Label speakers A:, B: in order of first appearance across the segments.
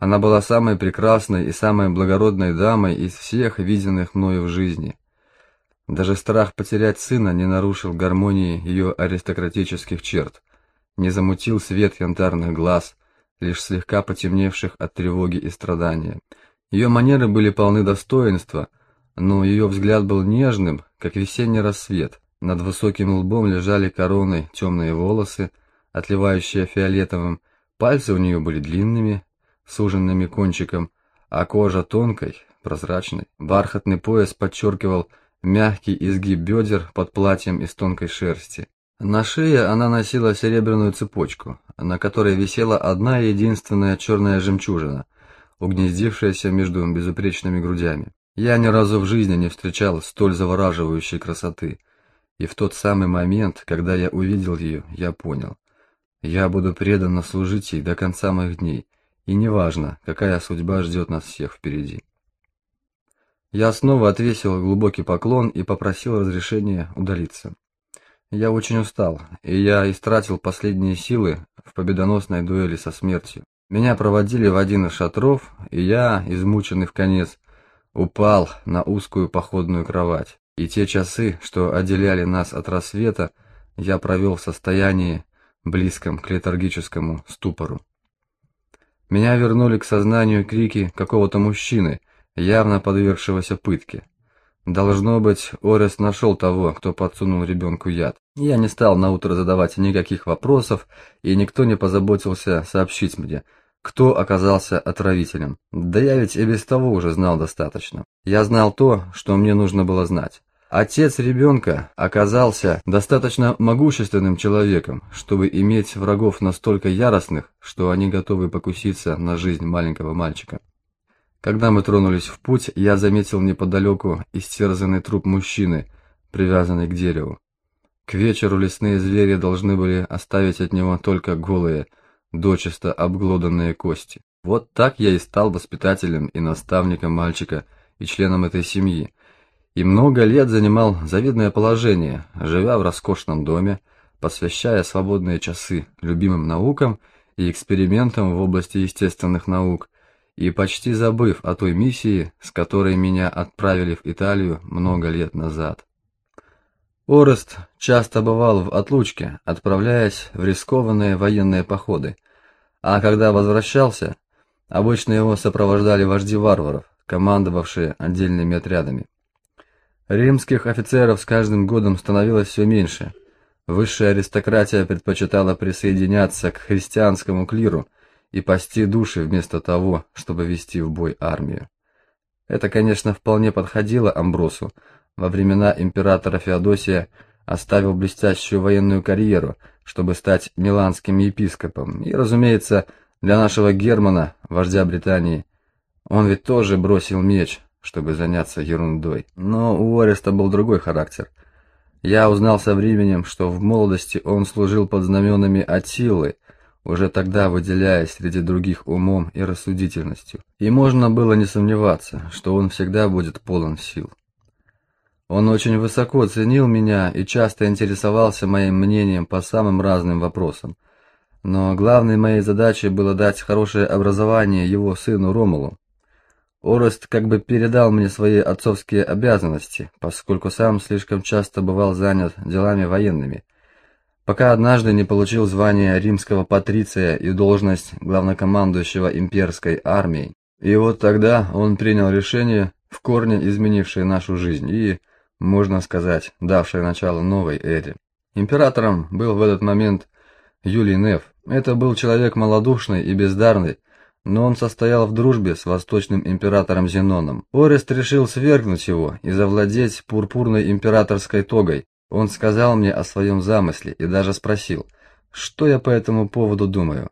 A: Она была самой прекрасной и самой благородной дамой из всех виденных мною в жизни. Даже страх потерять сына не нарушил гармонии ее аристократических черт, не замутил свет янтарных глаз, лишь слегка потемневших от тревоги и страдания. Ее манеры были полны достоинства, но ее взгляд был нежным, как весенний рассвет. Над высоким лбом лежали короной темные волосы, отливающие фиолетовым, пальцы у нее были длинными, суженными кончиком, а кожа тонкой, прозрачной. Бархатный пояс подчеркивал мягкий изгиб бедер под платьем из тонкой шерсти. На шее она носила серебряную цепочку, на которой висела одна единственная черная жемчужина, угнездившаяся между безупречными грудями. Я ни разу в жизни не встречал столь завораживающей красоты, и в тот самый момент, когда я увидел ее, я понял. Я буду преданно служить ей до конца моих дней, и неважно, какая судьба ждет нас всех впереди. Я снова отвесил глубокий поклон и попросил разрешения удалиться. Я очень устал, и я истратил последние силы в победоносной дуэли со смертью. Меня проводили в один из шатров, и я, измученный в конец, упал на узкую походную кровать. И те часы, что отделяли нас от рассвета, я провел в состоянии, близком к летаргическому ступору. Меня вернули к сознанию крики какого-то мужчины, явно подвергшегося пытке. Должно быть, Орес нашел того, кто подсунул ребенку яд. Я не стал наутро задавать никаких вопросов, и никто не позаботился сообщить мне, кто оказался отравителем. Да я ведь и без того уже знал достаточно. Я знал то, что мне нужно было знать. Отец ребенка оказался достаточно могущественным человеком, чтобы иметь врагов настолько яростных, что они готовы покуситься на жизнь маленького мальчика. Когда мы тронулись в путь, я заметил неподалеку истерзанный труп мужчины, привязанный к дереву. К вечеру лесные звери должны были оставить от него только голые, дочисто обглоданные кости. Вот так я и стал воспитателем и наставником мальчика и членом этой семьи, и много лет занимал завидное положение, живя в роскошном доме, посвящая свободные часы любимым наукам и экспериментам в области естественных наук, и почти забыв о той миссии, с которой меня отправили в Италию много лет назад. Орест часто бывал в отлучке, отправляясь в рискованные военные походы, а когда возвращался, обычно его сопровождали вожди варваров, командовавшие отдельными отрядами. Римских офицеров с каждым годом становилось все меньше. Высшая аристократия предпочитала присоединяться к христианскому клиру и пасти души вместо того, чтобы вести в бой армию. Это, конечно, вполне подходило Амбросу. Во времена императора Феодосия оставил блестящую военную карьеру, чтобы стать миланским епископом. И, разумеется, для нашего Германа, вождя Британии, он ведь тоже бросил меч, чтобы заняться ерундой. Но у Ореста был другой характер. Я узнал со временем, что в молодости он служил под знаменами Атилы, уже тогда выделяясь среди других умом и рассудительностью. И можно было не сомневаться, что он всегда будет полон сил. Он очень высоко ценил меня и часто интересовался моим мнением по самым разным вопросам. Но главной моей задачей было дать хорошее образование его сыну Ромулу, Орест как бы передал мне свои отцовские обязанности, поскольку сам слишком часто бывал занят делами военными, пока однажды не получил звание римского патриция и должность главнокомандующего имперской армией. И вот тогда он принял решение, в корне изменившее нашу жизнь и, можно сказать, давшее начало новой эре. Императором был в этот момент Юлий Неф. Это был человек малодушный и бездарный, но он состоял в дружбе с восточным императором Зеноном. Орест решил свергнуть его и завладеть пурпурной императорской тогой. Он сказал мне о своем замысле и даже спросил, что я по этому поводу думаю.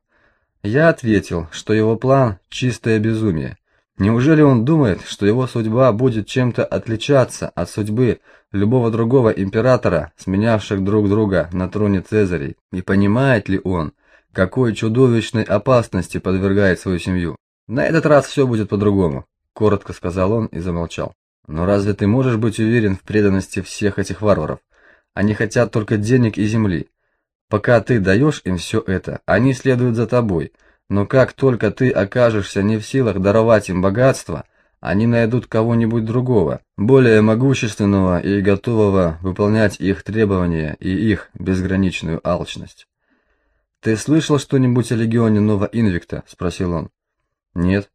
A: Я ответил, что его план чистое безумие. Неужели он думает, что его судьба будет чем-то отличаться от судьбы любого другого императора, сменявших друг друга на троне Цезарей? И понимает ли он, какой чудовищной опасности подвергает свою семью. На этот раз все будет по-другому, коротко сказал он и замолчал. Но разве ты можешь быть уверен в преданности всех этих варваров? Они хотят только денег и земли. Пока ты даешь им все это, они следуют за тобой. Но как только ты окажешься не в силах даровать им богатство, они найдут кого-нибудь другого, более могущественного и готового выполнять их требования и их безграничную алчность. «Ты слышал что-нибудь о легионе Нова Инвикта?» – спросил он. «Нет.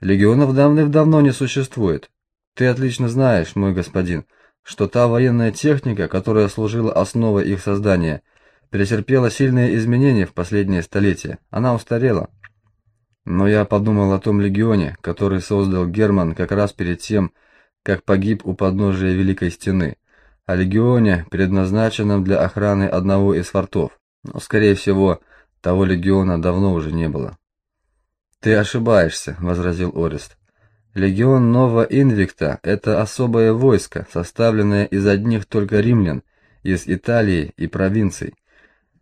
A: Легионов давным-давно не существует. Ты отлично знаешь, мой господин, что та военная техника, которая служила основой их создания, претерпела сильные изменения в последние столетия. Она устарела. Но я подумал о том легионе, который создал Герман как раз перед тем, как погиб у подножия Великой Стены, о легионе, предназначенном для охраны одного из фортов. Но, скорее всего, того легиона давно уже не было. «Ты ошибаешься», — возразил Орест. «Легион Нова Инвикта — это особое войско, составленное из одних только римлян, из Италии и провинций.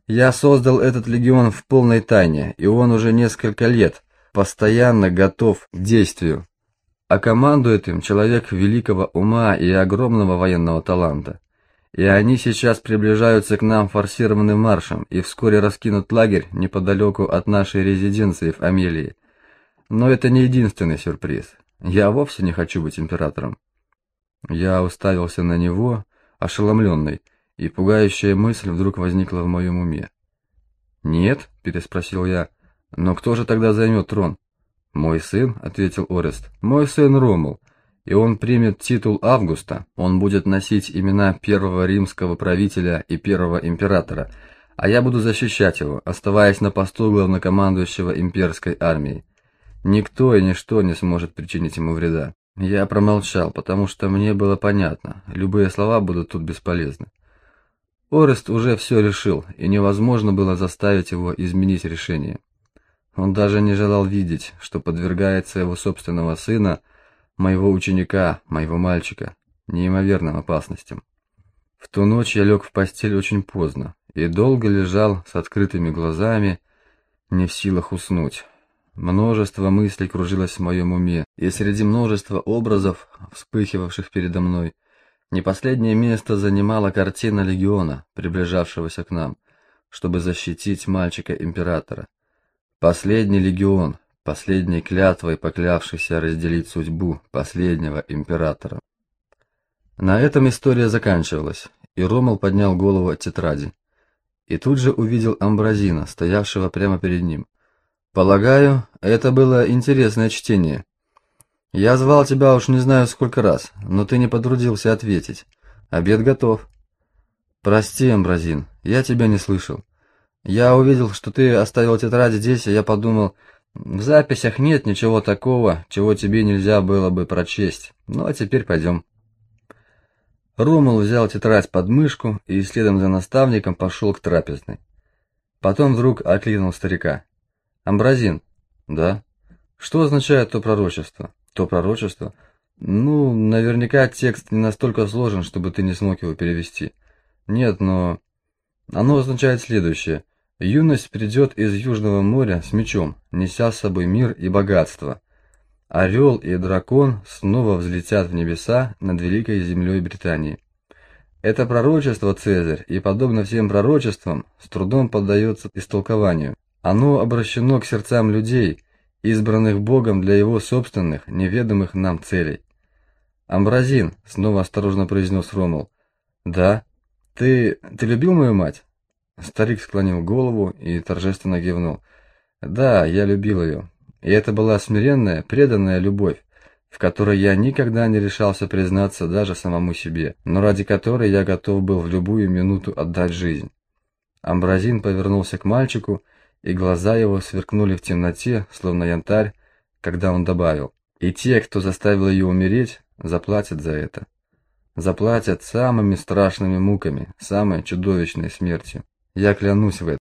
A: Я создал этот легион в полной тайне, и он уже несколько лет постоянно готов к действию. А командует им человек великого ума и огромного военного таланта и они сейчас приближаются к нам форсированным маршем и вскоре раскинут лагерь неподалеку от нашей резиденции в Амелии. Но это не единственный сюрприз. Я вовсе не хочу быть императором. Я уставился на него, ошеломленный, и пугающая мысль вдруг возникла в моем уме. «Нет?» – переспросил я. «Но кто же тогда займет трон?» «Мой сын», – ответил Орест. «Мой сын Ромул и он примет титул Августа, он будет носить имена первого римского правителя и первого императора, а я буду защищать его, оставаясь на посту главнокомандующего имперской армией. Никто и ничто не сможет причинить ему вреда. Я промолчал, потому что мне было понятно, любые слова будут тут бесполезны. Орест уже все решил, и невозможно было заставить его изменить решение. Он даже не желал видеть, что подвергается его собственного сына моего ученика, моего мальчика, неимоверным опасностям. В ту ночь я лег в постель очень поздно и долго лежал с открытыми глазами, не в силах уснуть. Множество мыслей кружилось в моем уме, и среди множества образов, вспыхивавших передо мной, не последнее место занимала картина легиона, приближавшегося к нам, чтобы защитить мальчика-императора. Последний легион, последней клятвой поклявшийся разделить судьбу последнего императора. На этом история заканчивалась, и Ромал поднял голову от тетради. И тут же увидел Амбразина, стоявшего прямо перед ним. «Полагаю, это было интересное чтение. Я звал тебя уж не знаю сколько раз, но ты не потрудился ответить. Обед готов». «Прости, Амбразин, я тебя не слышал. Я увидел, что ты оставил тетрадь здесь, и я подумал, в записях нет ничего такого, чего тебе нельзя было бы прочесть. Ну а теперь пойдем. Ромул взял тетрадь под мышку и следом за наставником пошел к трапезной. Потом вдруг окликнул старика. «Амбразин». «Да». «Что означает то пророчество?» «То пророчество?» «Ну, наверняка текст не настолько сложен, чтобы ты не смог его перевести». «Нет, но...» «Оно означает следующее. Юность придет из Южного моря с мечом, неся с собой мир и богатство. Орел и дракон снова взлетят в небеса над великой землей Британии. Это пророчество Цезарь, и подобно всем пророчествам, с трудом поддается истолкованию. Оно обращено к сердцам людей, избранных Богом для его собственных, неведомых нам целей. «Амбразин», — снова осторожно произнес Ромул. «Да. Ты... ты любил мою мать?» Старик склонил голову и торжественно кивнул. Да, я любил ее. И это была смиренная, преданная любовь, в которой я никогда не решался признаться даже самому себе, но ради которой я готов был в любую минуту отдать жизнь. Амбразин повернулся к мальчику, и глаза его сверкнули в темноте, словно янтарь, когда он добавил, «И те, кто заставил ее умереть, заплатят за это. Заплатят самыми страшными муками, самой чудовищной смертью. Я клянусь в этом.